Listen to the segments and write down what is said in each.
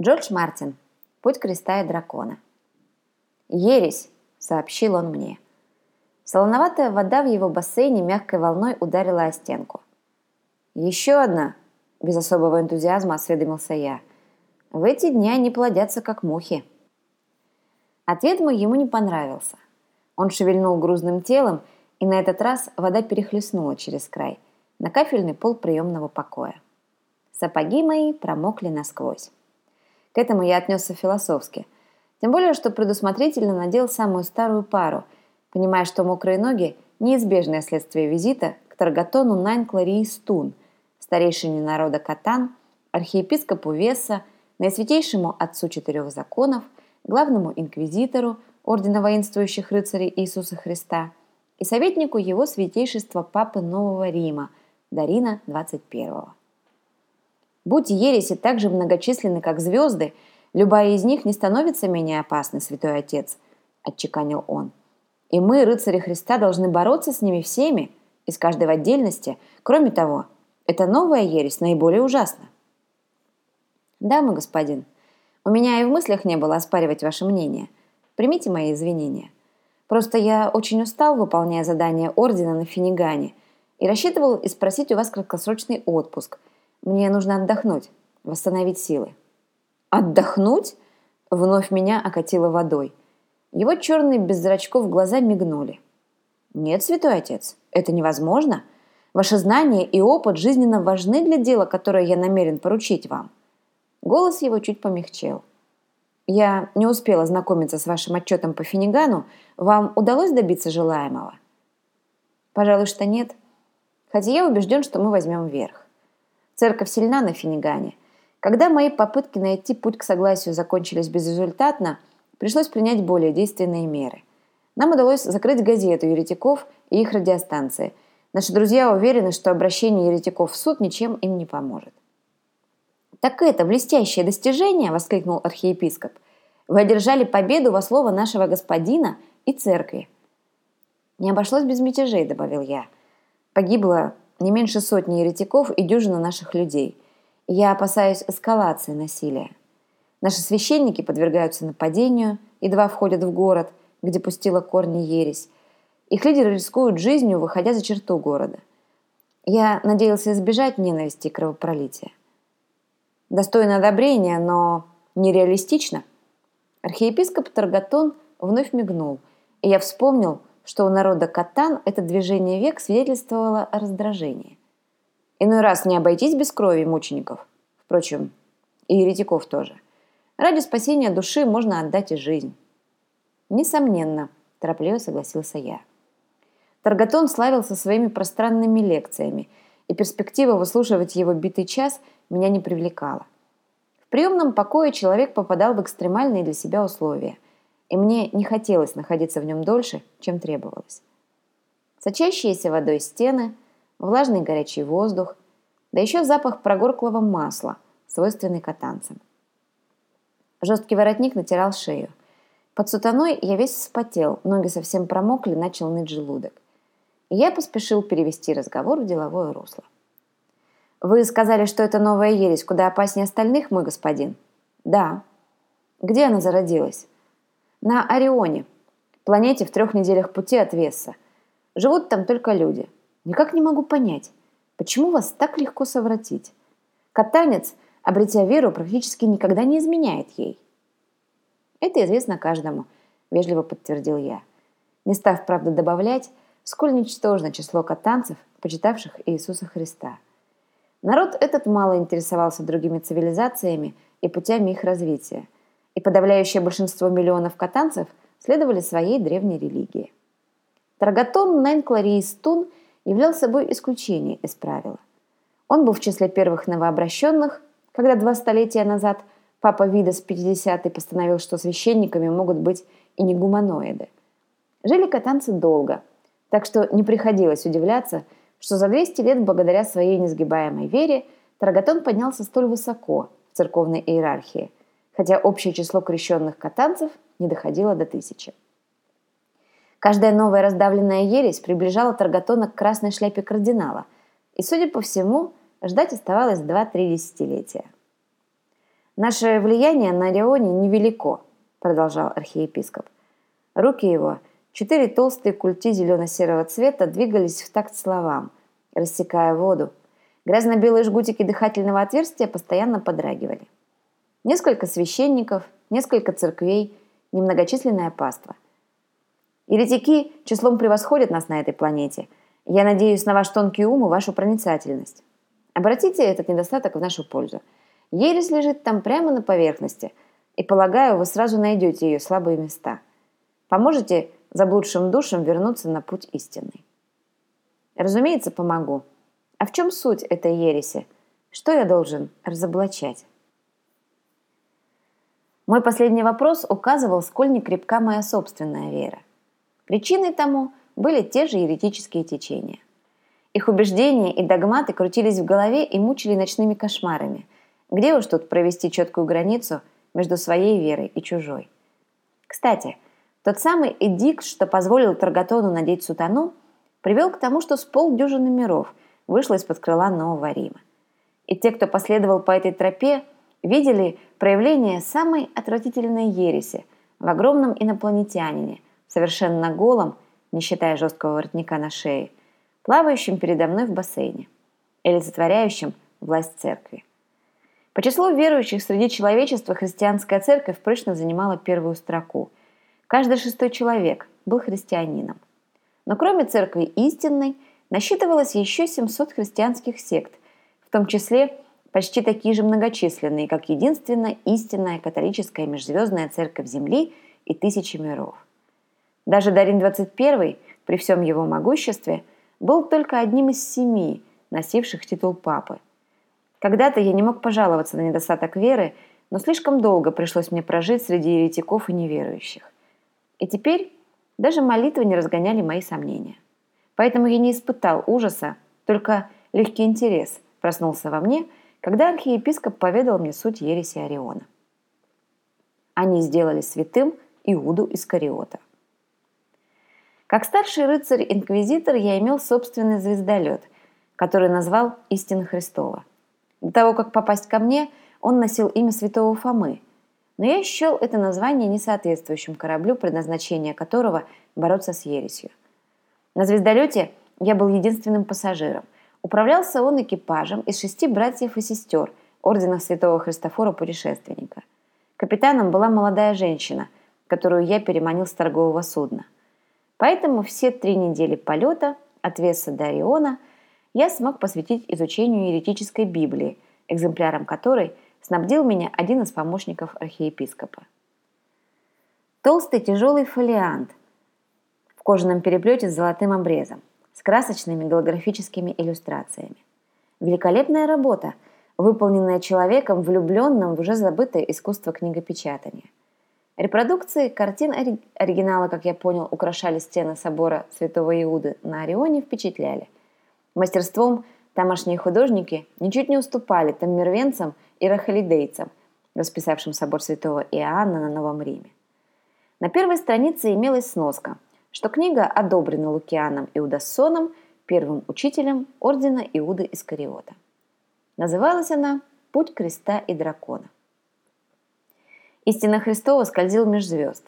Джордж Мартин. Путь креста и дракона. «Ересь!» – сообщил он мне. Солоноватая вода в его бассейне мягкой волной ударила о стенку. «Еще одна!» – без особого энтузиазма осведомился я. «В эти дни они плодятся, как мухи». Ответ мой ему не понравился. Он шевельнул грузным телом, и на этот раз вода перехлестнула через край на кафельный пол приемного покоя. Сапоги мои промокли насквозь. К этому я отнесся философски. Тем более, что предусмотрительно надел самую старую пару, понимая, что мокрые ноги – неизбежное следствие визита к Таргатону Найн Кларии Стун, старейшине народа Катан, архиепископу Веса, наисвятейшему отцу четырех законов, главному инквизитору Ордена воинствующих рыцарей Иисуса Христа и советнику его святейшества Папы Нового Рима Дарина 21 Будь ереси так же многочисленны, как звезды, любая из них не становится менее опасной, святой отец, отчеканил он. И мы, рыцари Христа, должны бороться с ними всеми, из каждой в отдельности. Кроме того, это новая ересь наиболее ужасна. Да, мой господин, у меня и в мыслях не было оспаривать ваше мнение. Примите мои извинения. Просто я очень устал, выполняя задание ордена на Финигане, и рассчитывал и спросить у вас краткосрочный отпуск – мне нужно отдохнуть, восстановить силы. Отдохнуть? Вновь меня окатило водой. Его черные без зрачков глаза мигнули. Нет, святой отец, это невозможно. Ваши знания и опыт жизненно важны для дела, которое я намерен поручить вам. Голос его чуть помягчел. Я не успела знакомиться с вашим отчетом по Финигану. Вам удалось добиться желаемого? Пожалуй, что нет. Хотя я убежден, что мы возьмем верх. Церковь сильна на Финигане. Когда мои попытки найти путь к согласию закончились безрезультатно, пришлось принять более действенные меры. Нам удалось закрыть газету еретиков и их радиостанции. Наши друзья уверены, что обращение еретиков в суд ничем им не поможет. «Так это блестящее достижение!» – воскликнул архиепископ. «Вы одержали победу во слово нашего господина и церкви». «Не обошлось без мятежей», – добавил я. «Погибло не меньше сотни еретиков и дюжина наших людей. Я опасаюсь эскалации насилия. Наши священники подвергаются нападению, едва входят в город, где пустила корни ересь. Их лидеры рискуют жизнью, выходя за черту города. Я надеялся избежать ненависти и кровопролития. Достойно одобрения, но нереалистично. Архиепископ Таргатон вновь мигнул, и я вспомнил, что у народа катан это движение век свидетельствовало о раздражении. Иной раз не обойтись без крови мучеников. Впрочем, и еретиков тоже. Ради спасения души можно отдать и жизнь. Несомненно, торопливо согласился я. Таргатон славился своими пространными лекциями, и перспектива выслушивать его битый час меня не привлекала. В приемном покое человек попадал в экстремальные для себя условия – и мне не хотелось находиться в нем дольше, чем требовалось. Сочащиеся водой стены, влажный горячий воздух, да еще запах прогорклого масла, свойственный катанцам. Жесткий воротник натирал шею. Под сутаной я весь вспотел, ноги совсем промокли, начал ныть желудок. И я поспешил перевести разговор в деловое русло. «Вы сказали, что это новая ересь куда опаснее остальных, мой господин?» «Да». «Где она зародилась?» На Орионе, планете в трех неделях пути от Веса. Живут там только люди. Никак не могу понять, почему вас так легко совратить. Катанец, обретя веру, практически никогда не изменяет ей. Это известно каждому, вежливо подтвердил я. Не став, правда, добавлять, сколь ничтожно число катанцев, почитавших Иисуса Христа. Народ этот мало интересовался другими цивилизациями и путями их развития – и подавляющее большинство миллионов катанцев следовали своей древней религии. Таргатон Нэнклариистун являл собой исключение из правила. Он был в числе первых новообращенных, когда два столетия назад папа Видас 50 постановил, что священниками могут быть и не гуманоиды. Жили катанцы долго, так что не приходилось удивляться, что за 200 лет благодаря своей несгибаемой вере Таргатон поднялся столь высоко в церковной иерархии – хотя общее число крещенных катанцев не доходило до тысячи. Каждая новая раздавленная ересь приближала Таргатона к красной шляпе кардинала, и, судя по всему, ждать оставалось 2-3 десятилетия. «Наше влияние на Орионе невелико», – продолжал архиепископ. Руки его, четыре толстые культи зелено-серого цвета, двигались в такт словам, рассекая воду. Грязно-белые жгутики дыхательного отверстия постоянно подрагивали. Несколько священников, несколько церквей, немногочисленное паство. Еретики числом превосходят нас на этой планете. Я надеюсь на ваш тонкий ум и вашу проницательность. Обратите этот недостаток в нашу пользу. Ересь лежит там прямо на поверхности, и, полагаю, вы сразу найдете ее слабые места. Поможете заблудшим душам вернуться на путь истинный. Разумеется, помогу. А в чем суть этой ереси? Что я должен разоблачать? Мой последний вопрос указывал, сколь некрепка моя собственная вера. Причиной тому были те же еретические течения. Их убеждения и догматы крутились в голове и мучили ночными кошмарами. Где уж тут провести четкую границу между своей верой и чужой? Кстати, тот самый эдикт, что позволил Таргатону надеть сутану, привел к тому, что с полдюжины миров вышло из-под крыла Нового Рима. И те, кто последовал по этой тропе, видели проявление самой отвратительной ереси в огромном инопланетянине, совершенно голом, не считая жесткого воротника на шее, плавающим передо мной в бассейне, олицетворяющим власть церкви. По числу верующих среди человечества христианская церковь прочно занимала первую строку. Каждый шестой человек был христианином. Но кроме церкви истинной, насчитывалось еще 700 христианских сект, в том числе почти такие же многочисленные, как единственная истинная католическая межзвездная церковь Земли и тысячи миров. Даже Дарин 21 при всем его могуществе был только одним из семи, носивших титул папы. Когда-то я не мог пожаловаться на недостаток веры, но слишком долго пришлось мне прожить среди еретиков и неверующих. И теперь даже молитвы не разгоняли мои сомнения. Поэтому я не испытал ужаса, только легкий интерес проснулся во мне – когда архиепископ поведал мне суть ереси Ориона. Они сделали святым Иуду Искариота. Как старший рыцарь-инквизитор я имел собственный звездолет, который назвал «Истина Христова». До того, как попасть ко мне, он носил имя святого Фомы, но я счел это название несоответствующим кораблю, предназначение которого – бороться с ересью. На звездолете я был единственным пассажиром – Управлялся он экипажем из шести братьев и сестер Ордена Святого Христофора Путешественника. Капитаном была молодая женщина, которую я переманил с торгового судна. Поэтому все три недели полета от Веса до Ориона я смог посвятить изучению еретической Библии, экземпляром которой снабдил меня один из помощников архиепископа. Толстый тяжелый фолиант в кожаном переплете с золотым обрезом с красочными голографическими иллюстрациями. Великолепная работа, выполненная человеком, влюбленным в уже забытое искусство книгопечатания. Репродукции картин оригинала, как я понял, украшали стены собора Святого Иуды на Орионе, впечатляли. Мастерством тамошние художники ничуть не уступали таммервенцам и рахалидейцам, расписавшим собор Святого Иоанна на Новом Риме. На первой странице имелась сноска – что книга одобрена Лукианом Иудассоном, первым учителем ордена Иуды Искариота. Называлась она «Путь креста и дракона». Истина Христова скользил меж звезд,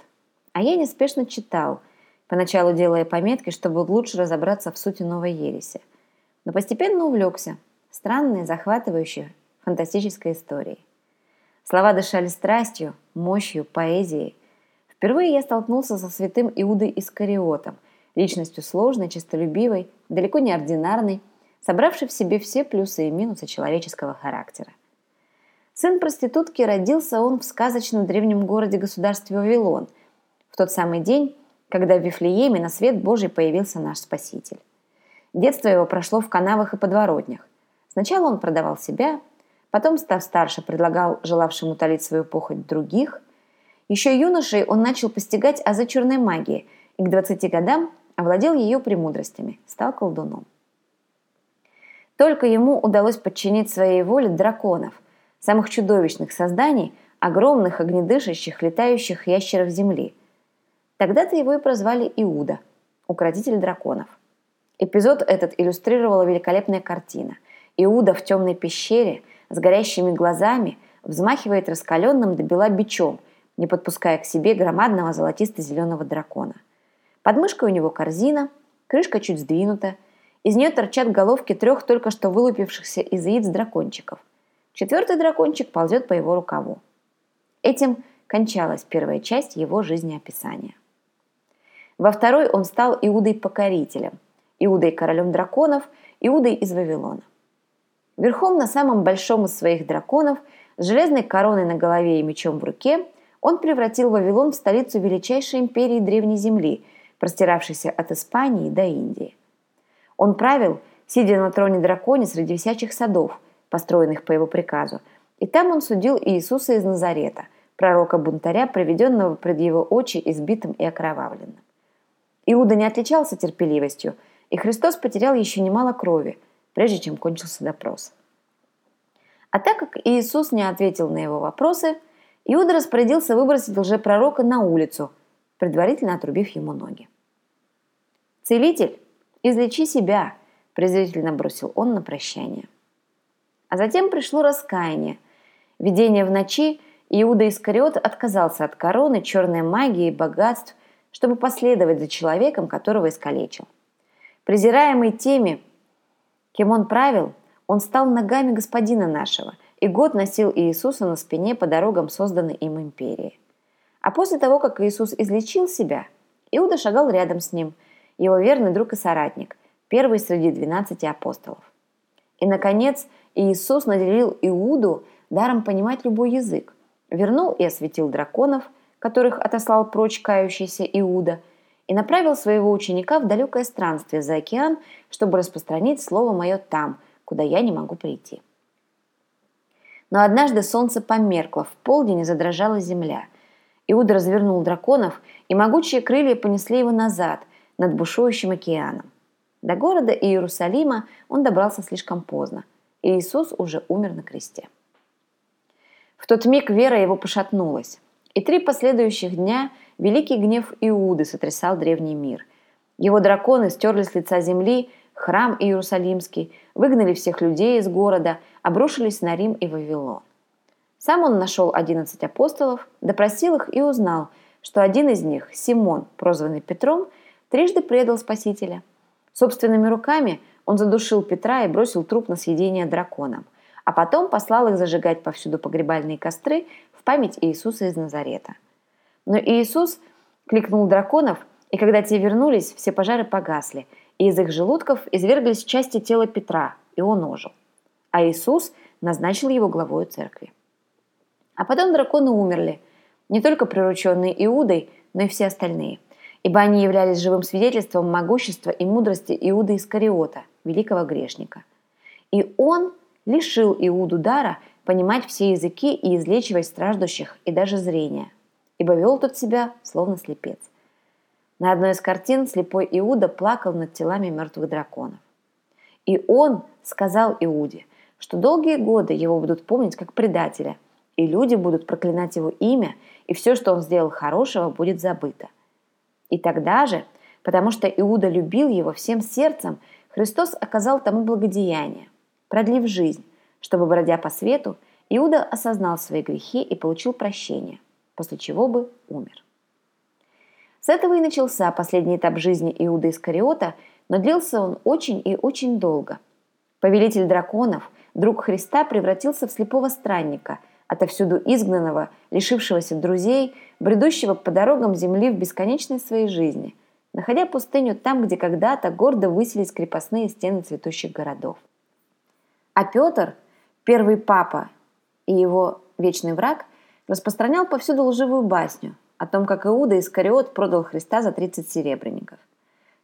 а я неспешно читал, поначалу делая пометки, чтобы лучше разобраться в сути новой ереси, но постепенно увлекся странной, захватывающей, фантастической историей. Слова дышали страстью, мощью, поэзией – Впервые я столкнулся со святым Иудой Искариотом, личностью сложной, честолюбивой, далеко не ординарной, собравшей в себе все плюсы и минусы человеческого характера. Сын проститутки родился он в сказочном древнем городе-государстве Вавилон, в тот самый день, когда в Вифлееме на свет Божий появился наш Спаситель. Детство его прошло в канавах и подворотнях. Сначала он продавал себя, потом, став старше, предлагал желавшим утолить свою похоть других – еще юношей он начал постигать азы черной магии и к 20 годам овладел ее премудростями, стал колдуном. Только ему удалось подчинить своей воле драконов, самых чудовищных созданий, огромных огнедышащих летающих ящеров земли. Тогда-то его и прозвали Иуда, укротитель драконов. Эпизод этот иллюстрировала великолепная картина. Иуда в темной пещере с горящими глазами – взмахивает раскаленным до бела бичом, не подпуская к себе громадного золотисто-зеленого дракона. Под мышкой у него корзина, крышка чуть сдвинута, из нее торчат головки трех только что вылупившихся из яиц дракончиков. Четвертый дракончик ползет по его рукаву. Этим кончалась первая часть его жизнеописания. Во второй он стал Иудой-покорителем, Иудой королем драконов, Иудой из Вавилона. Верхом на самом большом из своих драконов, с железной короной на голове и мечом в руке, он превратил Вавилон в столицу величайшей империи Древней Земли, простиравшейся от Испании до Индии. Он правил, сидя на троне драконе среди висячих садов, построенных по его приказу, и там он судил Иисуса из Назарета, пророка-бунтаря, приведенного пред его очи избитым и окровавленным. Иуда не отличался терпеливостью, и Христос потерял еще немало крови, прежде чем кончился допрос. А так как Иисус не ответил на его вопросы, Иуда распорядился выбросить лжепророка на улицу, предварительно отрубив ему ноги. «Целитель, излечи себя!» – презрительно бросил он на прощание. А затем пришло раскаяние. Видение в ночи Иуда Искариот отказался от короны, черной магии и богатств, чтобы последовать за человеком, которого искалечил. Презираемый теми, кем он правил, он стал ногами господина нашего и год носил Иисуса на спине по дорогам созданной им империи. А после того, как Иисус излечил себя, Иуда шагал рядом с ним, его верный друг и соратник, первый среди двенадцати апостолов. И, наконец, Иисус наделил Иуду даром понимать любой язык, вернул и осветил драконов – которых отослал прочь кающийся Иуда, и направил своего ученика в далекое странствие за океан, чтобы распространить слово мое там, куда я не могу прийти. Но однажды солнце померкло, в полдень задрожала земля. Иуда развернул драконов, и могучие крылья понесли его назад, над бушующим океаном. До города Иерусалима он добрался слишком поздно, и Иисус уже умер на кресте. В тот миг вера его пошатнулась. И три последующих дня великий гнев Иуды сотрясал древний мир. Его драконы стерли с лица земли храм Иерусалимский, выгнали всех людей из города, обрушились на Рим и Вавилон. Сам он нашел одиннадцать апостолов, допросил их и узнал, что один из них, Симон, прозванный Петром, трижды предал Спасителя. Собственными руками он задушил Петра и бросил труп на съедение драконам, а потом послал их зажигать повсюду погребальные костры в память Иисуса из Назарета. Но Иисус кликнул драконов, и когда те вернулись, все пожары погасли, и из их желудков изверглись части тела Петра, и он ожил. А Иисус назначил его главой церкви. А потом драконы умерли, не только прирученные Иудой, но и все остальные, ибо они являлись живым свидетельством могущества и мудрости Иуды Искариота, великого грешника. И он лишил Иуду дара – понимать все языки и излечивать страждущих и даже зрение, ибо вел тот себя, словно слепец. На одной из картин слепой Иуда плакал над телами мертвых драконов. И он сказал Иуде, что долгие годы его будут помнить как предателя, и люди будут проклинать его имя, и все, что он сделал хорошего, будет забыто. И тогда же, потому что Иуда любил его всем сердцем, Христос оказал тому благодеяние, продлив жизнь, чтобы, бродя по свету, Иуда осознал свои грехи и получил прощение, после чего бы умер. С этого и начался последний этап жизни Иуды Искариота, но длился он очень и очень долго. Повелитель драконов, друг Христа, превратился в слепого странника, отовсюду изгнанного, лишившегося друзей, бредущего по дорогам земли в бесконечной своей жизни, находя пустыню там, где когда-то гордо высились крепостные стены цветущих городов. А Петр – Первый папа и его вечный враг распространял повсюду лживую басню о том, как Иуда Искариот продал Христа за 30 серебряников.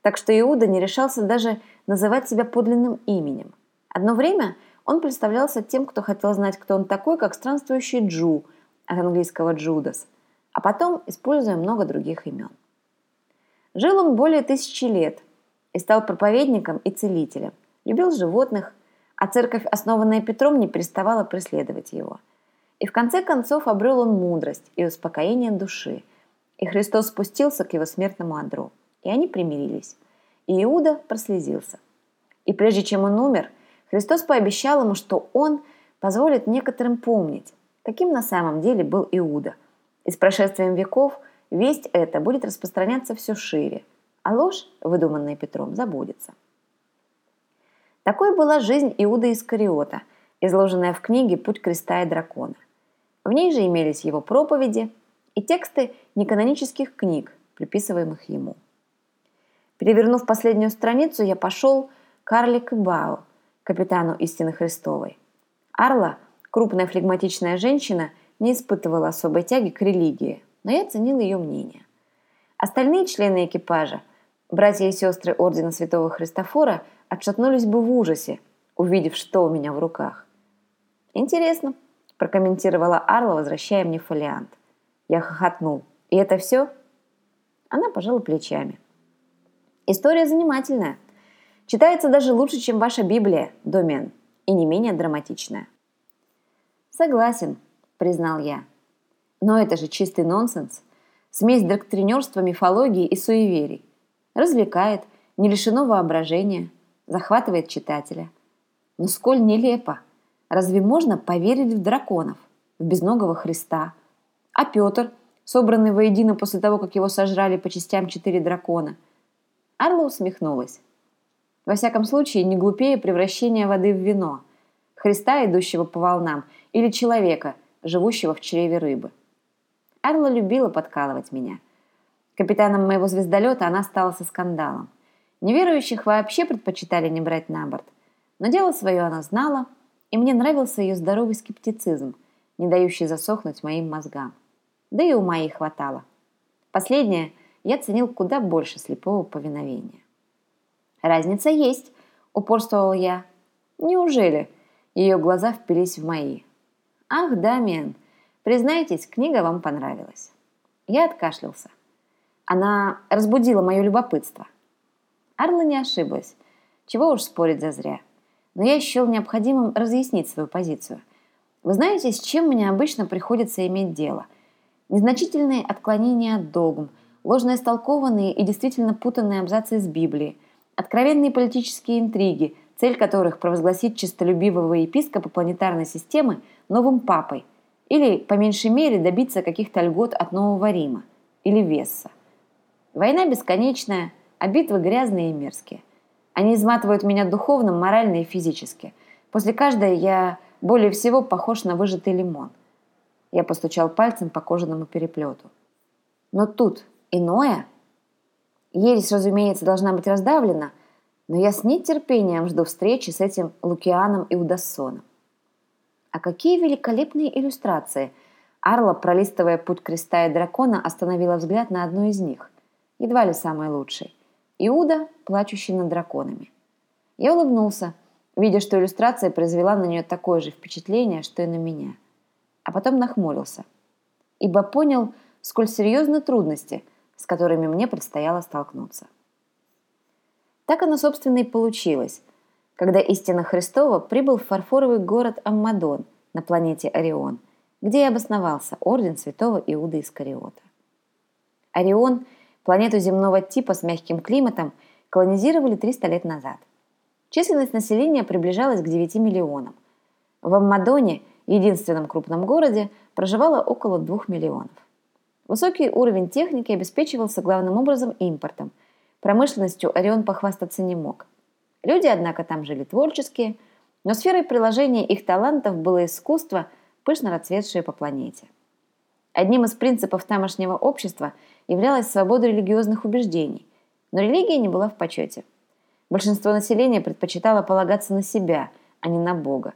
Так что Иуда не решался даже называть себя подлинным именем. Одно время он представлялся тем, кто хотел знать, кто он такой, как странствующий Джу, от английского Джудас, а потом используя много других имен. Жил он более тысячи лет и стал проповедником и целителем, любил животных, а церковь, основанная Петром, не переставала преследовать его. И в конце концов обрел он мудрость и успокоение души. И Христос спустился к его смертному одру. И они примирились. И Иуда прослезился. И прежде чем он умер, Христос пообещал ему, что он позволит некоторым помнить, Каким на самом деле был Иуда? И с прошествием веков весть эта будет распространяться все шире, а ложь, выдуманная Петром, забудется. Такой была жизнь Иуда Искариота, изложенная в книге «Путь креста и дракона». В ней же имелись его проповеди и тексты неканонических книг, приписываемых ему. Перевернув последнюю страницу, я пошел к Арле Кыбау, капитану истины Христовой. Арла, крупная флегматичная женщина, не испытывала особой тяги к религии, но я ценил ее мнение. Остальные члены экипажа, братья и сестры Ордена Святого Христофора – отшатнулись бы в ужасе, увидев, что у меня в руках. «Интересно», – прокомментировала Арла, возвращая мне фолиант. Я хохотнул. «И это все?» Она пожала плечами. «История занимательная. Читается даже лучше, чем ваша Библия, Домен, и не менее драматичная». «Согласен», – признал я. «Но это же чистый нонсенс. Смесь доктринерства, мифологии и суеверий. Развлекает, не лишено воображения, захватывает читателя. Но сколь нелепо! Разве можно поверить в драконов, в безногого Христа? А Петр, собранный воедино после того, как его сожрали по частям четыре дракона? Арла усмехнулась. Во всяком случае, не глупее превращения воды в вино, Христа, идущего по волнам, или человека, живущего в чреве рыбы. Арла любила подкалывать меня. Капитаном моего звездолета она стала со скандалом. Неверующих вообще предпочитали не брать на борт. Но дело свое она знала, и мне нравился ее здоровый скептицизм, не дающий засохнуть моим мозгам. Да и ума ей хватало. Последнее я ценил куда больше слепого повиновения. «Разница есть», — упорствовал я. «Неужели?» Ее глаза впились в мои. «Ах, Дамиан, признайтесь, книга вам понравилась». Я откашлялся. Она разбудила мое любопытство — Арла не ошиблась. Чего уж спорить зазря. Но я счел необходимым разъяснить свою позицию. Вы знаете, с чем мне обычно приходится иметь дело? Незначительные отклонения от догм, ложно истолкованные и действительно путанные абзацы из Библии, откровенные политические интриги, цель которых провозгласить честолюбивого епископа планетарной системы новым папой или, по меньшей мере, добиться каких-то льгот от Нового Рима или Весса. Война бесконечная, а битвы грязные и мерзкие. Они изматывают меня духовно, морально и физически. После каждой я более всего похож на выжатый лимон. Я постучал пальцем по кожаному переплету. Но тут иное. Ересь, разумеется, должна быть раздавлена, но я с нетерпением жду встречи с этим Лукианом и Удассоном. А какие великолепные иллюстрации! Арла, пролистывая путь креста и дракона, остановила взгляд на одну из них. Едва ли самой лучшей. Иуда, плачущий над драконами. Я улыбнулся, видя, что иллюстрация произвела на нее такое же впечатление, что и на меня. А потом нахмурился, ибо понял, сколь серьезны трудности, с которыми мне предстояло столкнуться. Так оно, собственно, и получилось, когда истина Христова прибыл в фарфоровый город Аммадон на планете Орион, где и обосновался орден святого Иуда Искариота. Орион – Планету земного типа с мягким климатом колонизировали 300 лет назад. Численность населения приближалась к 9 миллионам. В Аммадоне, единственном крупном городе, проживало около 2 миллионов. Высокий уровень техники обеспечивался главным образом импортом. Промышленностью Орион похвастаться не мог. Люди, однако, там жили творческие, но сферой приложения их талантов было искусство, пышно расцветшее по планете. Одним из принципов тамошнего общества – являлась свобода религиозных убеждений, но религия не была в почете. Большинство населения предпочитало полагаться на себя, а не на Бога.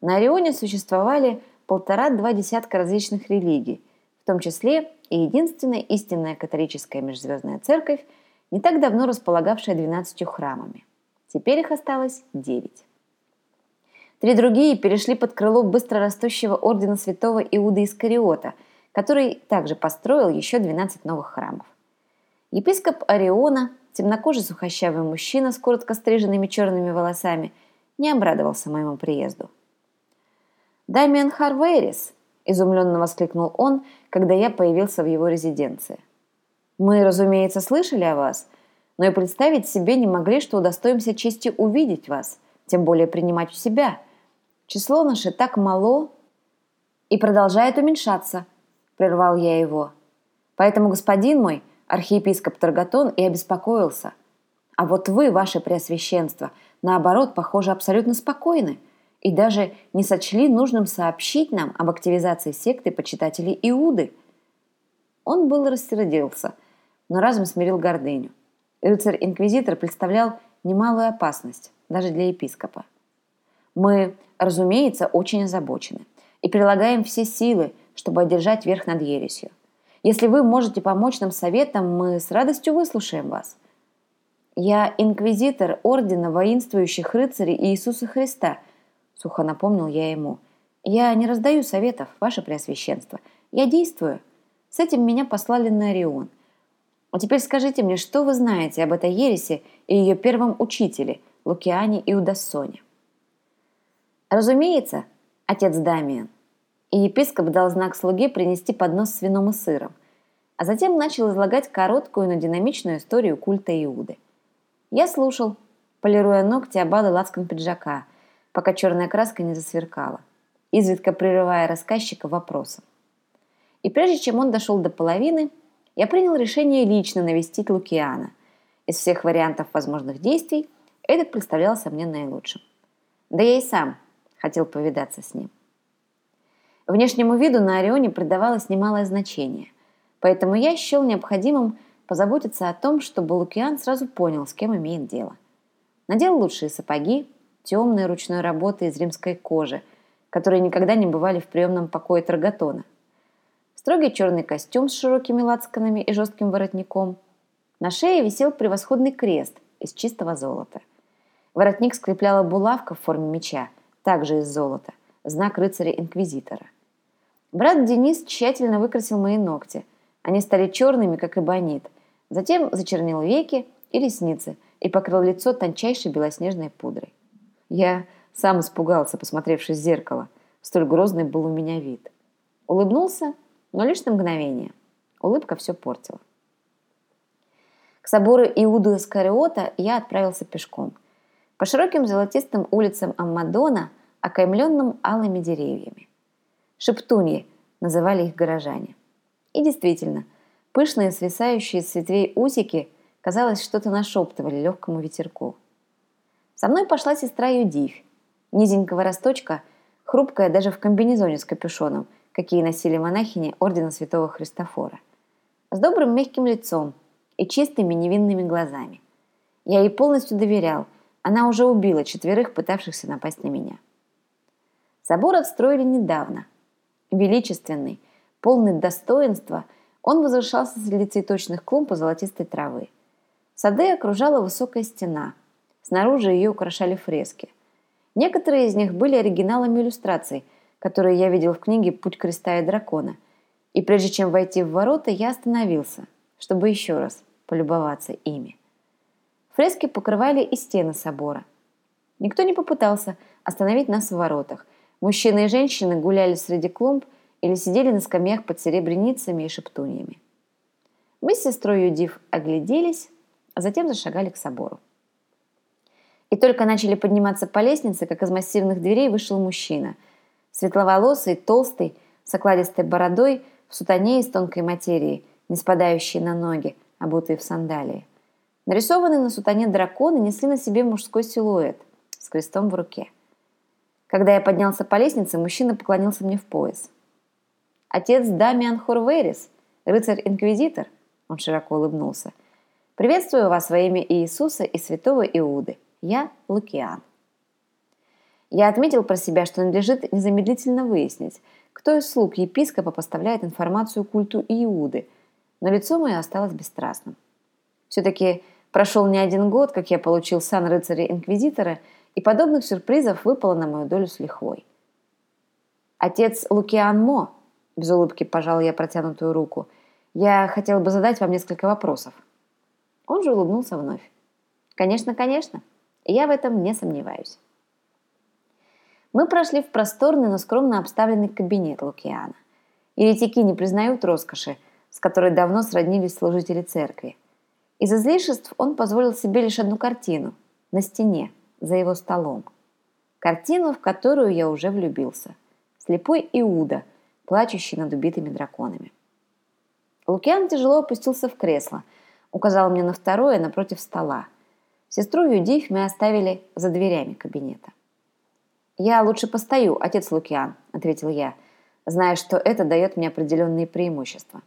На Орионе существовали полтора-два десятка различных религий, в том числе и единственная истинная католическая межзвездная церковь, не так давно располагавшая 12 храмами. Теперь их осталось 9. Три другие перешли под крыло быстро растущего ордена святого Иуда Искариота – который также построил еще 12 новых храмов. Епископ Ориона, темнокожий сухощавый мужчина с коротко стриженными черными волосами, не обрадовался моему приезду. «Дамиан Харверис!» – изумленно воскликнул он, когда я появился в его резиденции. «Мы, разумеется, слышали о вас, но и представить себе не могли, что удостоимся чести увидеть вас, тем более принимать у себя. Число наше так мало, И продолжает уменьшаться, прервал я его. Поэтому господин мой, архиепископ Таргатон, и обеспокоился. А вот вы, ваше преосвященство, наоборот, похоже, абсолютно спокойны и даже не сочли нужным сообщить нам об активизации секты почитателей Иуды. Он был рассердился, но разум смирил гордыню. Рыцарь-инквизитор представлял немалую опасность, даже для епископа. Мы, разумеется, очень озабочены и прилагаем все силы, чтобы одержать верх над ересью. Если вы можете помочь нам советом, мы с радостью выслушаем вас. Я инквизитор Ордена воинствующих рыцарей Иисуса Христа, сухо напомнил я ему. Я не раздаю советов, ваше преосвященство. Я действую. С этим меня послали на Орион. А теперь скажите мне, что вы знаете об этой ереси и ее первом учителе, Лукиане и Удассоне? Разумеется, отец Дамиан. И епископ дал знак слуге принести поднос с вином и сыром, а затем начал излагать короткую, но динамичную историю культа Иуды. Я слушал, полируя ногти обалы лацкан пиджака, пока черная краска не засверкала, изредка прерывая рассказчика вопросом. И прежде чем он дошел до половины, я принял решение лично навестить Лукиана. Из всех вариантов возможных действий этот представлялся мне наилучшим. Да я и сам хотел повидаться с ним. Внешнему виду на Орионе придавалось немалое значение, поэтому я счел необходимым позаботиться о том, чтобы Лукиан сразу понял, с кем имеет дело. Надел лучшие сапоги, темные ручной работы из римской кожи, которые никогда не бывали в приемном покое Таргатона – строгий черный костюм с широкими лацканами и жестким воротником. На шее висел превосходный крест из чистого золота. Воротник скрепляла булавка в форме меча, также из золота, знак рыцаря-инквизитора. Брат Денис тщательно выкрасил мои ногти. Они стали черными, как эбонит. Затем зачернил веки и ресницы и покрыл лицо тончайшей белоснежной пудрой. Я сам испугался, посмотревшись в зеркало. Столь грозный был у меня вид. Улыбнулся но лишь на мгновение. Улыбка все портила. К собору Иуды Искариота я отправился пешком. По широким золотистым улицам Аммадона, окаймленным алыми деревьями. Шептуньи называли их горожане. И действительно, пышные свисающие с ветвей усики, казалось, что-то нашептывали легкому ветерку. Со мной пошла сестра Юдивь, низенького росточка, хрупкая даже в комбинезоне с капюшоном – какие носили монахини Ордена Святого Христофора, с добрым мягким лицом и чистыми невинными глазами. Я ей полностью доверял, она уже убила четверых, пытавшихся напасть на меня. Собор отстроили недавно. Величественный, полный достоинства, он возвышался среди цветочных клумб и золотистой травы. Сады окружала высокая стена. Снаружи ее украшали фрески. Некоторые из них были оригиналами иллюстраций – которые я видел в книге «Путь креста и дракона». И прежде чем войти в ворота, я остановился, чтобы еще раз полюбоваться ими. Фрески покрывали и стены собора. Никто не попытался остановить нас в воротах. Мужчины и женщины гуляли среди клумб или сидели на скамьях под серебряницами и шептуньями. Мы с сестрой Юдив огляделись, а затем зашагали к собору. И только начали подниматься по лестнице, как из массивных дверей вышел мужчина – Светловолосый, толстый, с окладистой бородой, в сутане из тонкой материи, не спадающей на ноги, обутые в сандалии. Нарисованные на сутане драконы несли на себе мужской силуэт с крестом в руке. Когда я поднялся по лестнице, мужчина поклонился мне в пояс. «Отец Дамиан Хорверис, рыцарь-инквизитор», он широко улыбнулся. «Приветствую вас во имя Иисуса и святого Иуды. Я Лукиан». Я отметил про себя, что надлежит незамедлительно выяснить, кто из слуг епископа поставляет информацию культу Иуды, но лицо мое осталось бесстрастным. Все-таки прошел не один год, как я получил сан рыцаря-инквизитора, и подобных сюрпризов выпало на мою долю с лихвой. «Отец Лукиан Мо», – без улыбки пожал я протянутую руку, – «я хотел бы задать вам несколько вопросов». Он же улыбнулся вновь. «Конечно, конечно, я в этом не сомневаюсь». Мы прошли в просторный, но скромно обставленный кабинет Лукиана. Еретики не признают роскоши, с которой давно сроднились служители церкви. Из излишеств он позволил себе лишь одну картину – на стене, за его столом. Картину, в которую я уже влюбился. Слепой Иуда, плачущий над убитыми драконами. Лукиан тяжело опустился в кресло, указал мне на второе напротив стола. Сестру Юдив мы оставили за дверями кабинета. «Я лучше постою, отец Лукиан», — ответил я, зная, что это дает мне определенные преимущества.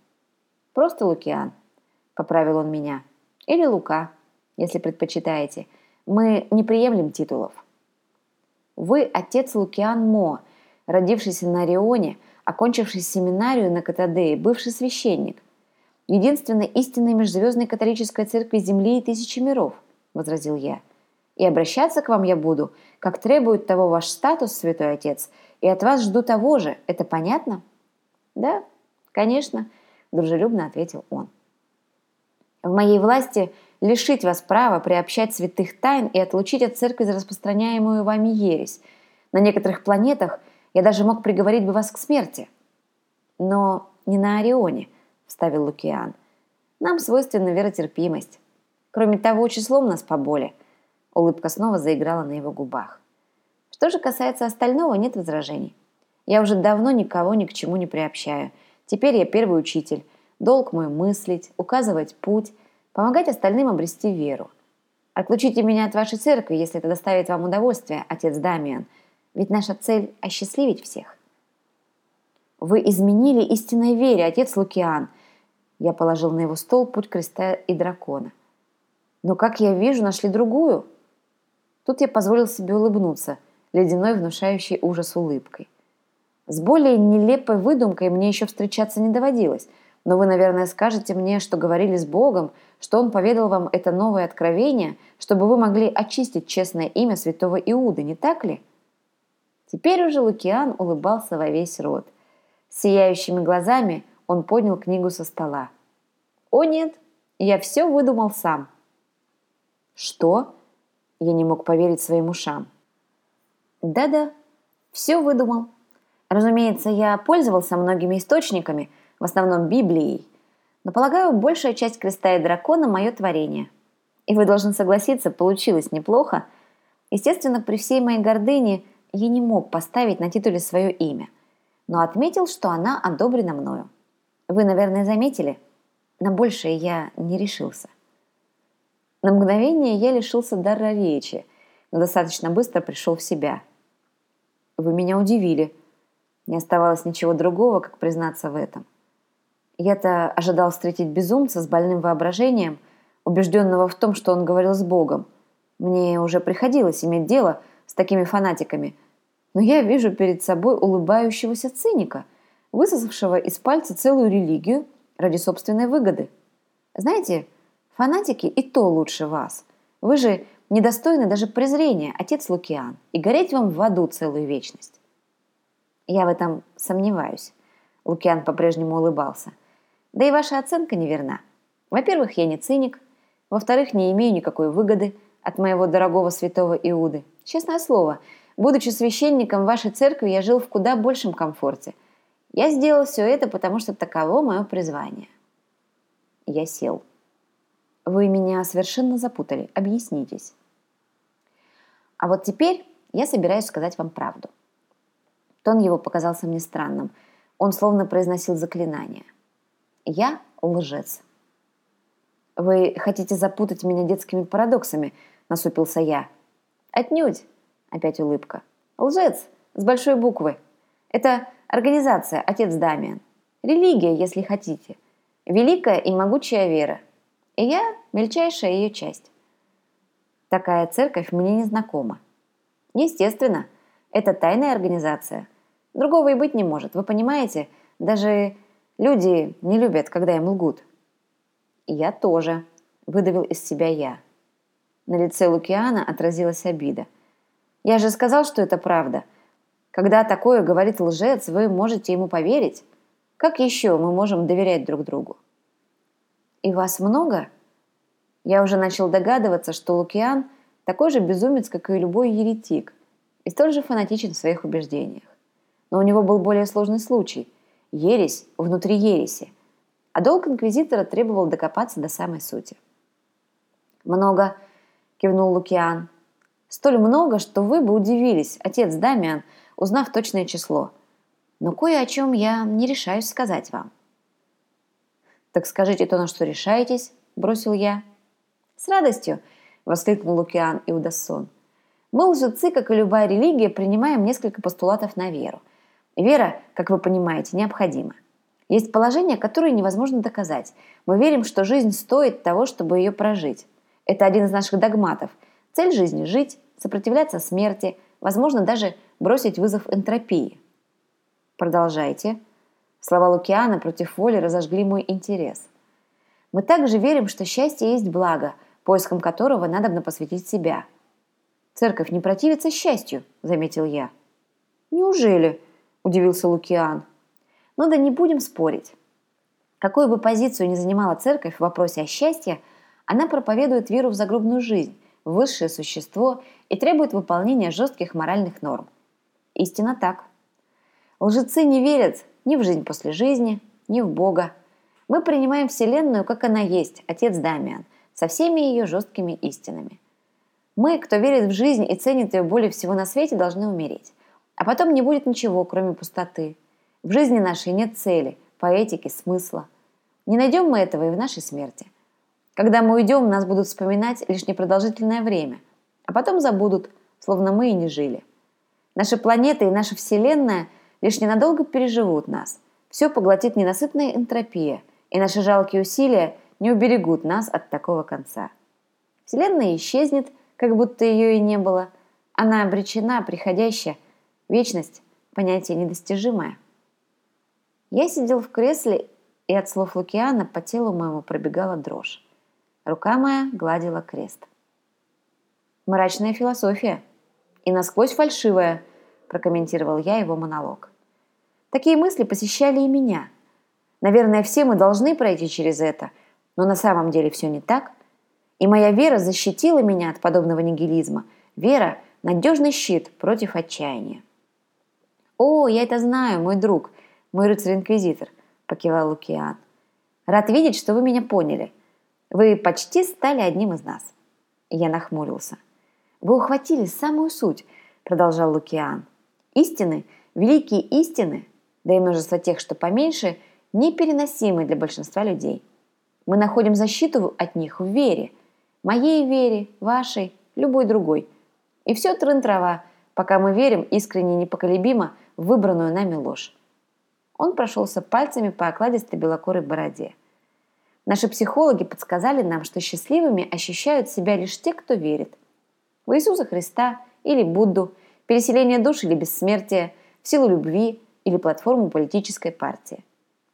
«Просто Лукиан», — поправил он меня, — «или Лука, если предпочитаете. Мы не приемлем титулов». «Вы отец Лукиан Мо, родившийся на Орионе, окончивший семинарию на Катадее, бывший священник, единственной истинной межзвездной католической церкви Земли и тысячи миров», — возразил я. И обращаться к вам я буду, как требует того ваш статус, святой отец, и от вас жду того же. Это понятно? Да, конечно, дружелюбно ответил он. В моей власти лишить вас права приобщать святых тайн и отлучить от церкви за распространяемую вами ересь. На некоторых планетах я даже мог приговорить бы вас к смерти. Но не на Орионе, вставил Лукиан. Нам свойственна веротерпимость. Кроме того, числом нас поболее. Улыбка снова заиграла на его губах. Что же касается остального, нет возражений. Я уже давно никого ни к чему не приобщаю. Теперь я первый учитель. Долг мой мыслить, указывать путь, помогать остальным обрести веру. Отлучите меня от вашей церкви, если это доставит вам удовольствие, отец Дамиан. Ведь наша цель – осчастливить всех. Вы изменили истинной вере, отец Лукиан. Я положил на его стол путь креста и дракона. Но, как я вижу, нашли другую – Тут я позволил себе улыбнуться, ледяной, внушающей ужас улыбкой. С более нелепой выдумкой мне еще встречаться не доводилось, но вы, наверное, скажете мне, что говорили с Богом, что Он поведал вам это новое откровение, чтобы вы могли очистить честное имя святого Иуды, не так ли? Теперь уже Лукиан улыбался во весь рот. С сияющими глазами он поднял книгу со стола. «О нет, я все выдумал сам». «Что?» Я не мог поверить своим ушам. Да-да, все выдумал. Разумеется, я пользовался многими источниками, в основном Библией, но, полагаю, большая часть креста и дракона – мое творение. И вы должны согласиться, получилось неплохо. Естественно, при всей моей гордыне я не мог поставить на титуле свое имя, но отметил, что она одобрена мною. Вы, наверное, заметили, на большее я не решился. На мгновение я лишился дара речи, но достаточно быстро пришел в себя. Вы меня удивили. Не оставалось ничего другого, как признаться в этом. Я-то ожидал встретить безумца с больным воображением, убежденного в том, что он говорил с Богом. Мне уже приходилось иметь дело с такими фанатиками, но я вижу перед собой улыбающегося циника, высосавшего из пальца целую религию ради собственной выгоды. Знаете, Фанатики и то лучше вас. Вы же недостойны даже презрения, отец Лукиан, и гореть вам в аду целую вечность. Я в этом сомневаюсь. Лукиан по-прежнему улыбался. Да и ваша оценка неверна. Во-первых, я не циник. Во-вторых, не имею никакой выгоды от моего дорогого святого Иуды. Честное слово, будучи священником вашей церкви, я жил в куда большем комфорте. Я сделал все это, потому что таково мое призвание. Я сел. Вы меня совершенно запутали. Объяснитесь. А вот теперь я собираюсь сказать вам правду. Тон его показался мне странным. Он словно произносил заклинание. Я лжец. Вы хотите запутать меня детскими парадоксами, насупился я. Отнюдь, опять улыбка. Лжец, с большой буквы. Это организация, отец Дамиан. Религия, если хотите. Великая и могучая вера – и я – мельчайшая ее часть. Такая церковь мне не знакома. Естественно, это тайная организация. Другого и быть не может, вы понимаете? Даже люди не любят, когда им лгут. Я тоже, выдавил из себя я. На лице Лукиана отразилась обида. Я же сказал, что это правда. Когда такое говорит лжец, вы можете ему поверить. Как еще мы можем доверять друг другу? «И вас много?» Я уже начал догадываться, что Лукиан такой же безумец, как и любой еретик, и столь же фанатичен в своих убеждениях. Но у него был более сложный случай – ересь внутри ереси, а долг инквизитора требовал докопаться до самой сути. «Много», – кивнул Лукиан. «Столь много, что вы бы удивились, отец Дамиан, узнав точное число. Но кое о чем я не решаюсь сказать вам. «Так скажите то, на что решаетесь», – бросил я. «С радостью», – воскликнул Лукиан и Удассон. «Мы лжецы, как и любая религия, принимаем несколько постулатов на веру. Вера, как вы понимаете, необходима. Есть положения, которые невозможно доказать. Мы верим, что жизнь стоит того, чтобы ее прожить. Это один из наших догматов. Цель жизни – жить, сопротивляться смерти, возможно, даже бросить вызов энтропии. Продолжайте. Слова Лукиана против воли разожгли мой интерес. Мы также верим, что счастье есть благо, поиском которого надо посвятить себя. Церковь не противится счастью, заметил я. Неужели? Удивился Лукиан. Ну да не будем спорить. Какую бы позицию ни занимала церковь в вопросе о счастье, она проповедует веру в загробную жизнь, высшее существо и требует выполнения жестких моральных норм. Истинно так. Лжецы не верят ни в жизнь после жизни, ни в Бога. Мы принимаем Вселенную, как она есть, Отец Дамиан, со всеми ее жесткими истинами. Мы, кто верит в жизнь и ценит ее более всего на свете, должны умереть. А потом не будет ничего, кроме пустоты. В жизни нашей нет цели, поэтики, смысла. Не найдем мы этого и в нашей смерти. Когда мы уйдем, нас будут вспоминать лишь непродолжительное время, а потом забудут, словно мы и не жили. Наша планета и наша Вселенная – лишь ненадолго переживут нас. Все поглотит ненасытная энтропия, и наши жалкие усилия не уберегут нас от такого конца. Вселенная исчезнет, как будто ее и не было. Она обречена, приходящая. Вечность – понятие недостижимое. Я сидел в кресле, и от слов Лукиана по телу моему пробегала дрожь. Рука моя гладила крест. «Мрачная философия. И насквозь фальшивая», – прокомментировал я его монолог. Такие мысли посещали и меня. Наверное, все мы должны пройти через это, но на самом деле все не так. И моя вера защитила меня от подобного нигилизма. Вера – надежный щит против отчаяния. «О, я это знаю, мой друг, мой рыцарь-инквизитор», – покивал Лукиан. «Рад видеть, что вы меня поняли. Вы почти стали одним из нас». Я нахмурился. «Вы ухватили самую суть», – продолжал Лукиан. «Истины, великие истины да и множество тех, что поменьше, непереносимы для большинства людей. Мы находим защиту от них в вере. Моей вере, вашей, любой другой. И все трын-трава, пока мы верим искренне непоколебимо выбранную нами ложь. Он прошелся пальцами по окладистой белокорой бороде. Наши психологи подсказали нам, что счастливыми ощущают себя лишь те, кто верит. В Иисуса Христа или Будду, переселение душ или бессмертие, в силу любви – или платформу политической партии.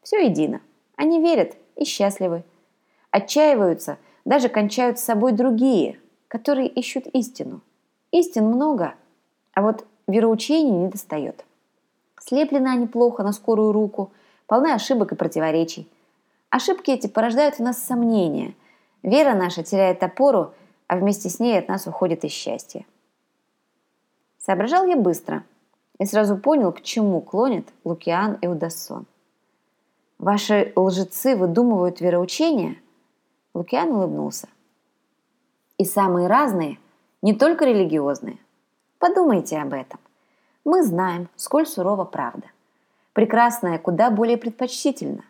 Все едино. Они верят и счастливы. Отчаиваются, даже кончают с собой другие, которые ищут истину. Истин много, а вот вероучений не достает. Слеплены они плохо на скорую руку, полны ошибок и противоречий. Ошибки эти порождают в нас сомнения. Вера наша теряет опору, а вместе с ней от нас уходит и счастье. Соображал я быстро – и сразу понял, к чему клонят Лукиан и Удассон. «Ваши лжецы выдумывают вероучения?» Лукиан улыбнулся. «И самые разные, не только религиозные. Подумайте об этом. Мы знаем, сколь сурова правда. Прекрасное куда более предпочтительно.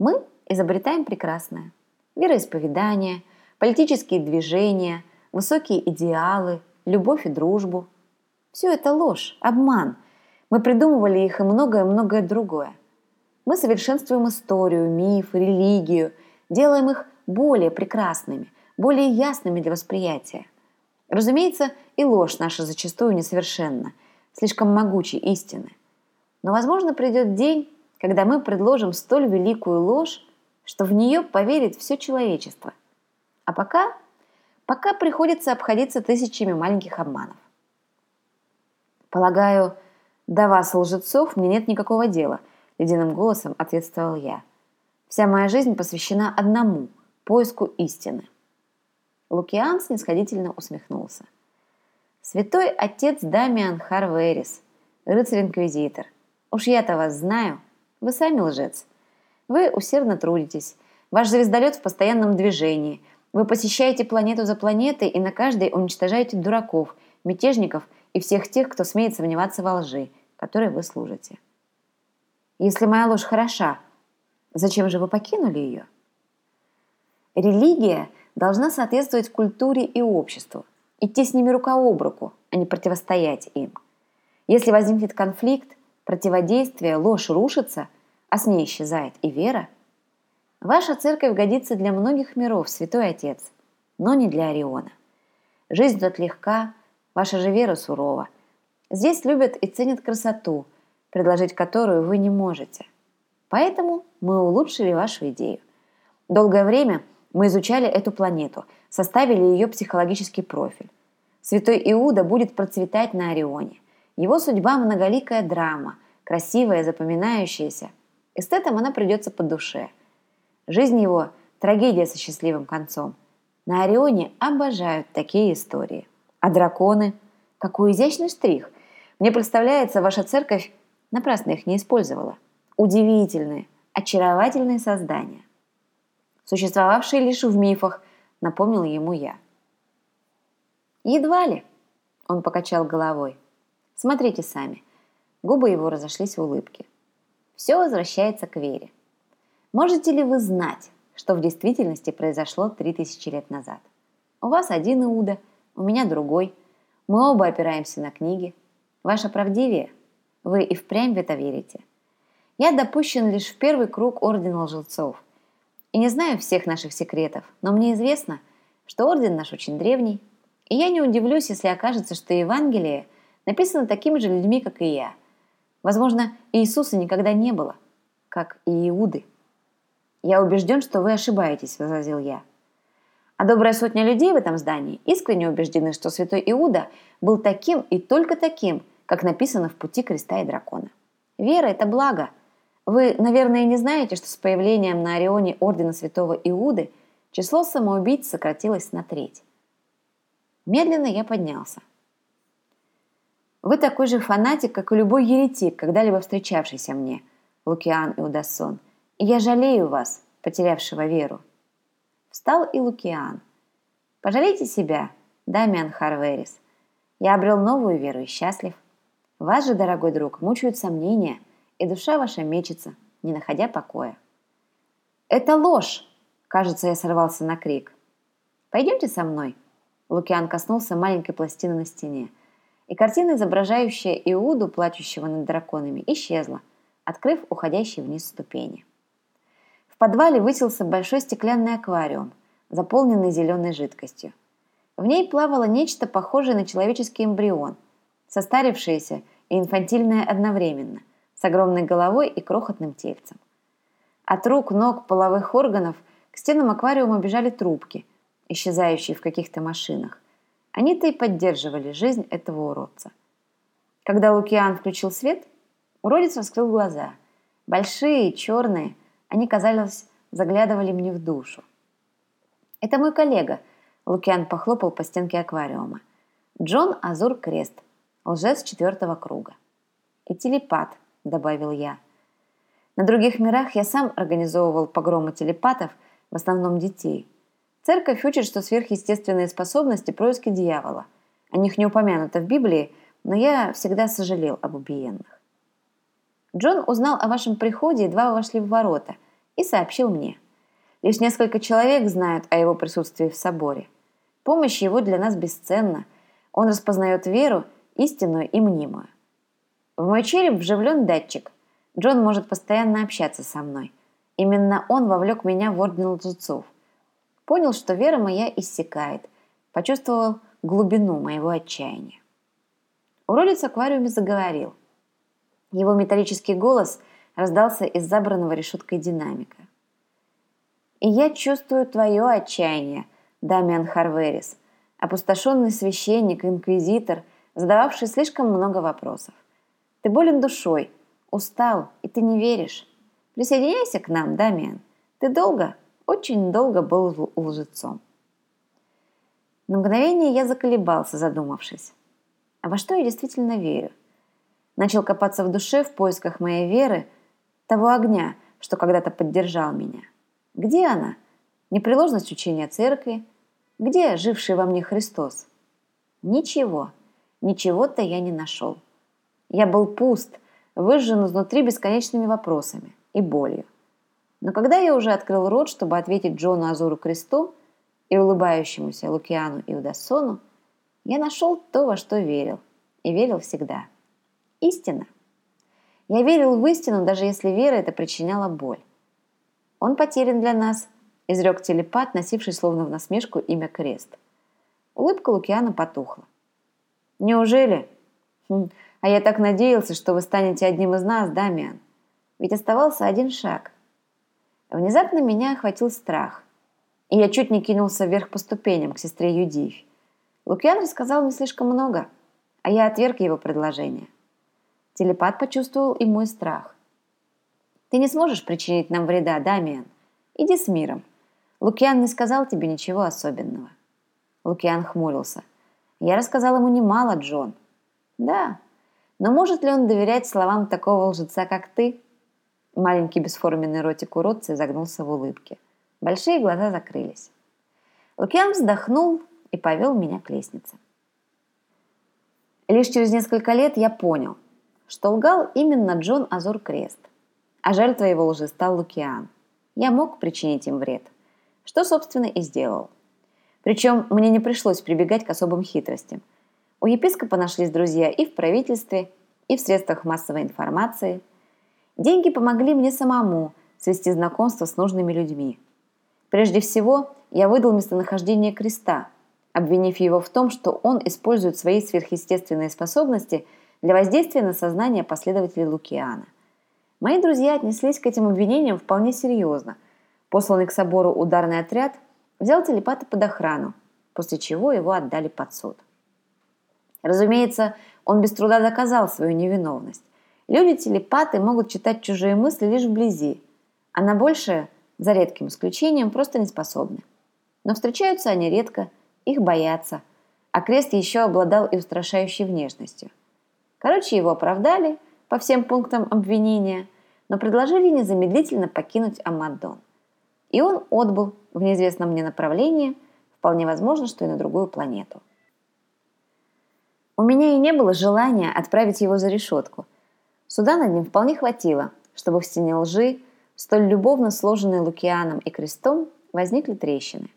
Мы изобретаем прекрасное. Вероисповедание, политические движения, высокие идеалы, любовь и дружбу. Все это ложь, обман – мы придумывали их и многое-многое другое. Мы совершенствуем историю, миф, религию, делаем их более прекрасными, более ясными для восприятия. Разумеется, и ложь наша зачастую несовершенна, слишком могучей истины. Но, возможно, придет день, когда мы предложим столь великую ложь, что в нее поверит все человечество. А пока, пока приходится обходиться тысячами маленьких обманов. Полагаю, «До вас, лжецов, мне нет никакого дела», – ледяным голосом ответствовал я. «Вся моя жизнь посвящена одному – поиску истины». Лукиан снисходительно усмехнулся. «Святой отец Дамиан Харверис, рыцарь-инквизитор. Уж я-то вас знаю. Вы сами лжец. Вы усердно трудитесь. Ваш звездолет в постоянном движении. Вы посещаете планету за планетой и на каждой уничтожаете дураков, мятежников и всех тех, кто смеет сомневаться во лжи которой вы служите. Если моя ложь хороша, зачем же вы покинули ее? Религия должна соответствовать культуре и обществу, идти с ними рука об руку, а не противостоять им. Если возникнет конфликт, противодействие, ложь рушится, а с ней исчезает и вера, ваша церковь годится для многих миров, святой отец, но не для Ориона. Жизнь тут легка, ваша же вера сурова. Здесь любят и ценят красоту, предложить которую вы не можете. Поэтому мы улучшили вашу идею. Долгое время мы изучали эту планету, составили ее психологический профиль. Святой Иуда будет процветать на Орионе. Его судьба – многоликая драма, красивая, запоминающаяся. Эстетам она придется по душе. Жизнь его – трагедия со счастливым концом – на Орионе обожают такие истории. А драконы? Какой изящный штрих! Мне представляется, ваша церковь напрасно их не использовала. Удивительные, очаровательные создания. Существовавшие лишь в мифах, напомнил ему я. Едва ли, он покачал головой. Смотрите сами. Губы его разошлись в улыбке. Все возвращается к вере. Можете ли вы знать, что в действительности произошло 3000 лет назад. У вас один Иуда, у меня другой. Мы оба опираемся на книги. Ваше правдивее. Вы и впрямь в это верите. Я допущен лишь в первый круг Ордена Лжецов. И не знаю всех наших секретов, но мне известно, что Орден наш очень древний, и я не удивлюсь, если окажется, что Евангелие написано такими же людьми, как и я. Возможно, Иисуса никогда не было, как и Иуды. «Я убежден, что вы ошибаетесь», – возразил я. А добрая сотня людей в этом здании искренне убеждены, что святой Иуда был таким и только таким, как написано в пути креста и дракона. Вера – это благо. Вы, наверное, не знаете, что с появлением на Орионе ордена святого Иуды число самоубийц сократилось на треть. Медленно я поднялся. Вы такой же фанатик, как и любой еретик, когда-либо встречавшийся мне, Лукиан Иудассон – и я жалею вас, потерявшего веру. Встал и Лукиан. Пожалейте себя, Дамиан Харверис. Я обрел новую веру и счастлив. Вас же, дорогой друг, мучают сомнения, и душа ваша мечется, не находя покоя. «Это ложь!» Кажется, я сорвался на крик. «Пойдемте со мной!» Лукиан коснулся маленькой пластины на стене, и картина, изображающая Иуду, плачущего над драконами, исчезла, открыв уходящие вниз ступени. В подвале высился большой стеклянный аквариум, заполненный зеленой жидкостью. В ней плавало нечто похожее на человеческий эмбрион, состарившееся и инфантильное одновременно, с огромной головой и крохотным тельцем. От рук, ног, половых органов к стенам аквариума бежали трубки, исчезающие в каких-то машинах. Они-то и поддерживали жизнь этого уродца. Когда Лукиан включил свет, уродец раскрыл глаза. Большие, черные, они, казалось, заглядывали мне в душу. «Это мой коллега», — Лукиан похлопал по стенке аквариума. «Джон Азур Крест, лжец четвертого круга». «И телепат», — добавил я. На других мирах я сам организовывал погромы телепатов, в основном детей. Церковь учит, что сверхъестественные способности – происки дьявола. О них не упомянуто в Библии, но я всегда сожалел об убиенных. Джон узнал о вашем приходе, едва вы вошли в ворота, и сообщил мне. Лишь несколько человек знают о его присутствии в соборе. Помощь его для нас бесценна. Он распознает веру, истинную и мнимую. В мой череп вживлен датчик. Джон может постоянно общаться со мной. Именно он вовлек меня в орден лжецов. Понял, что вера моя иссякает. Почувствовал глубину моего отчаяния. Уродец в аквариуме заговорил – его металлический голос раздался из забранного решеткой динамика. «И я чувствую твое отчаяние, Дамиан Харверис, опустошенный священник, инквизитор, задававший слишком много вопросов. Ты болен душой, устал, и ты не веришь. Присоединяйся к нам, Дамиан. Ты долго, очень долго был лжецом». На мгновение я заколебался, задумавшись. А во что я действительно верю? начал копаться в душе в поисках моей веры, того огня, что когда-то поддержал меня. Где она? Непреложность учения церкви? Где живший во мне Христос? Ничего, ничего-то я не нашел. Я был пуст, выжжен изнутри бесконечными вопросами и болью. Но когда я уже открыл рот, чтобы ответить Джону Азуру Кресту и улыбающемуся Лукиану и Удасону, я нашел то, во что верил, и верил всегда. Истина. Я верил в истину, даже если вера это причиняла боль. Он потерян для нас, изрек телепат, носивший словно в насмешку имя Крест. Улыбка Лукиана потухла. Неужели? Хм, а я так надеялся, что вы станете одним из нас, Дамиан. Ведь оставался один шаг. Внезапно меня охватил страх, и я чуть не кинулся вверх по ступеням к сестре Юдивь. Лукьян рассказал мне слишком много, а я отверг его предложение. Телепат почувствовал и мой страх. «Ты не сможешь причинить нам вреда, Дамиан. Иди с миром. Лукьян не сказал тебе ничего особенного». Лукьян хмурился. «Я рассказал ему немало, Джон». «Да, но может ли он доверять словам такого лжеца, как ты? Маленький бесформенный ротик уродца загнулся в улыбке. Большие глаза закрылись. Лукьян вздохнул и повел меня к лестнице. Лишь через несколько лет я понял, что лгал именно Джон Азур Крест, а жертвой его лжи стал Лукиан. Я мог причинить им вред, что, собственно, и сделал. Причем мне не пришлось прибегать к особым хитростям – у епископа нашлись друзья и в правительстве, и в средствах массовой информации. Деньги помогли мне самому свести знакомство с нужными людьми. Прежде всего, я выдал местонахождение креста, обвинив его в том, что он использует свои сверхъестественные способности для воздействия на сознание последователей Лукиана. Мои друзья отнеслись к этим обвинениям вполне серьезно. Посланный к собору ударный отряд взял телепата под охрану, после чего его отдали под суд. Разумеется, он без труда доказал свою невиновность. Люди-телепаты могут читать чужие мысли лишь вблизи, а на большее, за редким исключением, просто не способны. Но встречаются они редко, их боятся, а крест еще обладал и устрашающей внешностью. Короче, его оправдали по всем пунктам обвинения, но предложили незамедлительно покинуть Амаддон. И он отбыл в неизвестном мне направлении, вполне возможно, что и на другую планету. У меня и не было желания отправить его за решетку. Суда над ним вполне хватило, чтобы в стене лжи, столь любовно сложенной Лукианом и крестом, возникли трещины.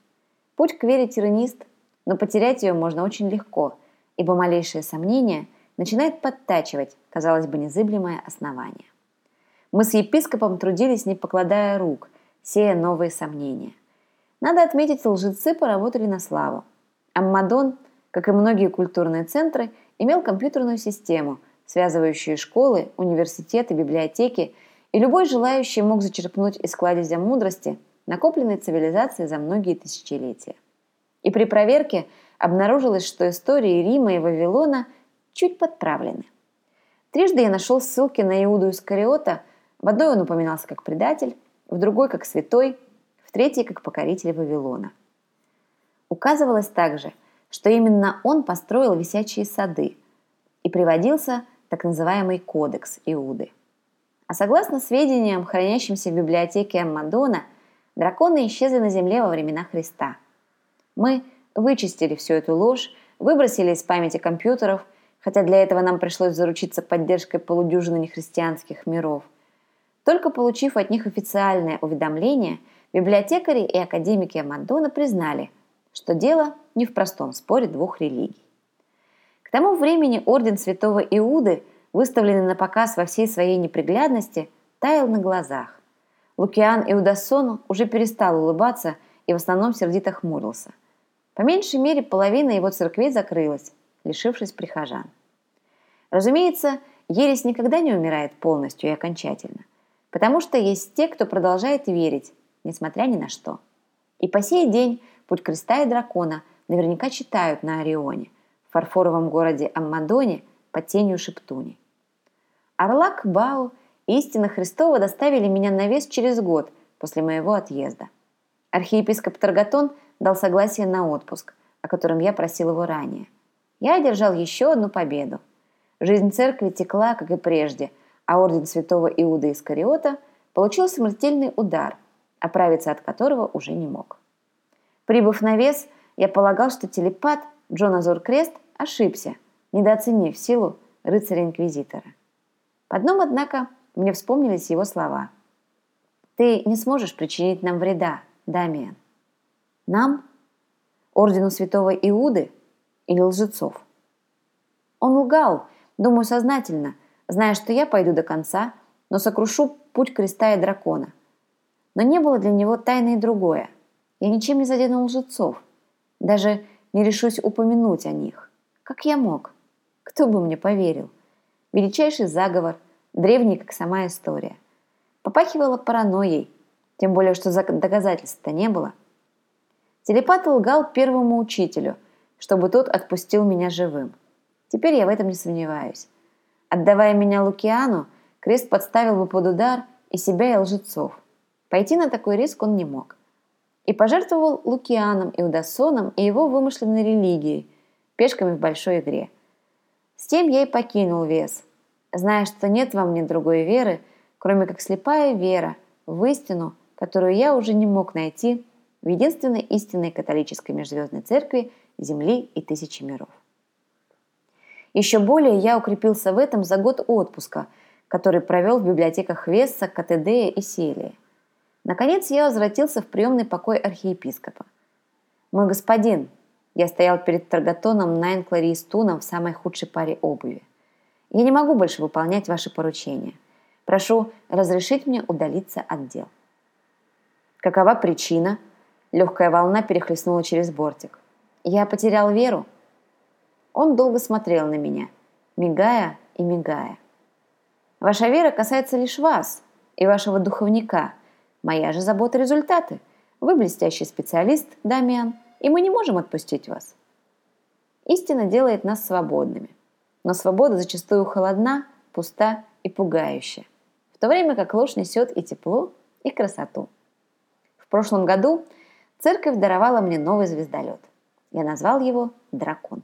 Путь к вере тиранист, но потерять ее можно очень легко, ибо малейшее сомнение начинает подтачивать, казалось бы, незыблемое основание. Мы с епископом трудились, не покладая рук, сея новые сомнения. Надо отметить, лжецы поработали на славу. Аммадон – как и многие культурные центры, имел компьютерную систему, связывающую школы, университеты, библиотеки, и любой желающий мог зачерпнуть из кладезя мудрости, накопленной цивилизацией за многие тысячелетия. И при проверке обнаружилось, что истории Рима и Вавилона чуть подправлены. Трижды я нашел ссылки на Иуду Искариота, в одной он упоминался как предатель, в другой как святой, в третьей как покоритель Вавилона. Указывалось также, что именно он построил висячие сады и приводился так называемый кодекс Иуды. А согласно сведениям, хранящимся в библиотеке Аммадона, драконы исчезли на земле во времена Христа. Мы вычистили всю эту ложь, выбросили из памяти компьютеров, хотя для этого нам пришлось заручиться поддержкой полудюжины нехристианских миров. Только получив от них официальное уведомление, библиотекари и академики Амадона признали – что дело не в простом споре двух религий. К тому времени орден святого Иуды, выставленный на показ во всей своей неприглядности, таял на глазах. Лукиан Иудасону уже перестал улыбаться и в основном сердито хмурился. По меньшей мере половина его церквей закрылась, лишившись прихожан. Разумеется, ересь никогда не умирает полностью и окончательно, потому что есть те, кто продолжает верить, несмотря ни на что. И по сей день Путь креста и дракона наверняка читают на Орионе, в фарфоровом городе Аммадоне под тенью Шептуни. Орлак, Бау и истина Христова доставили меня на вес через год после моего отъезда. Архиепископ Таргатон дал согласие на отпуск, о котором я просил его ранее. Я одержал еще одну победу. Жизнь церкви текла, как и прежде, а орден святого Иуда Искариота получил смертельный удар, оправиться от которого уже не мог. Прибыв на вес, я полагал, что телепат Джон Азор Крест ошибся, недооценив силу рыцаря-инквизитора. По одном, однако, мне вспомнились его слова. «Ты не сможешь причинить нам вреда, Дамиан». «Нам? Ордену святого Иуды или лжецов?» Он лгал, думаю, сознательно, зная, что я пойду до конца, но сокрушу путь креста и дракона. Но не было для него тайны и другое. Я ничем не задену лжецов. Даже не решусь упомянуть о них. Как я мог? Кто бы мне поверил? Величайший заговор, древний, как сама история. Попахивала паранойей, тем более, что доказательств-то не было. Телепат лгал первому учителю, чтобы тот отпустил меня живым. Теперь я в этом не сомневаюсь. Отдавая меня Лукиану, Крест подставил бы под удар и себя, и лжецов. Пойти на такой риск он не мог. И пожертвовал Лукианом, Иудасоном и его вымышленной религией, пешками в большой игре. С тем я и покинул вес, зная, что нет во мне другой веры, кроме как слепая вера в истину, которую я уже не мог найти в единственной истинной католической межзвездной церкви Земли и тысячи миров. Еще более я укрепился в этом за год отпуска, который провел в библиотеках Весса, Катедея и Селии. Наконец я возвратился в приемный покой архиепископа. «Мой господин», я стоял перед Таргатоном Найнклари и Стуном в самой худшей паре обуви. «Я не могу больше выполнять ваши поручения. Прошу разрешить мне удалиться от дел». Какова причина? Легкая волна перехлестнула через бортик. Я потерял веру, он долго смотрел на меня, мигая и мигая. Ваша вера касается лишь вас и вашего духовника. Моя же забота – результаты. Вы блестящий специалист, Дамиан, и мы не можем отпустить вас. Истина делает нас свободными. Но свобода зачастую холодна, пуста и пугающая, в то время как ложь несет и тепло, и красоту. В прошлом году церковь даровала мне новый звездолет. Я назвал его «Дракон».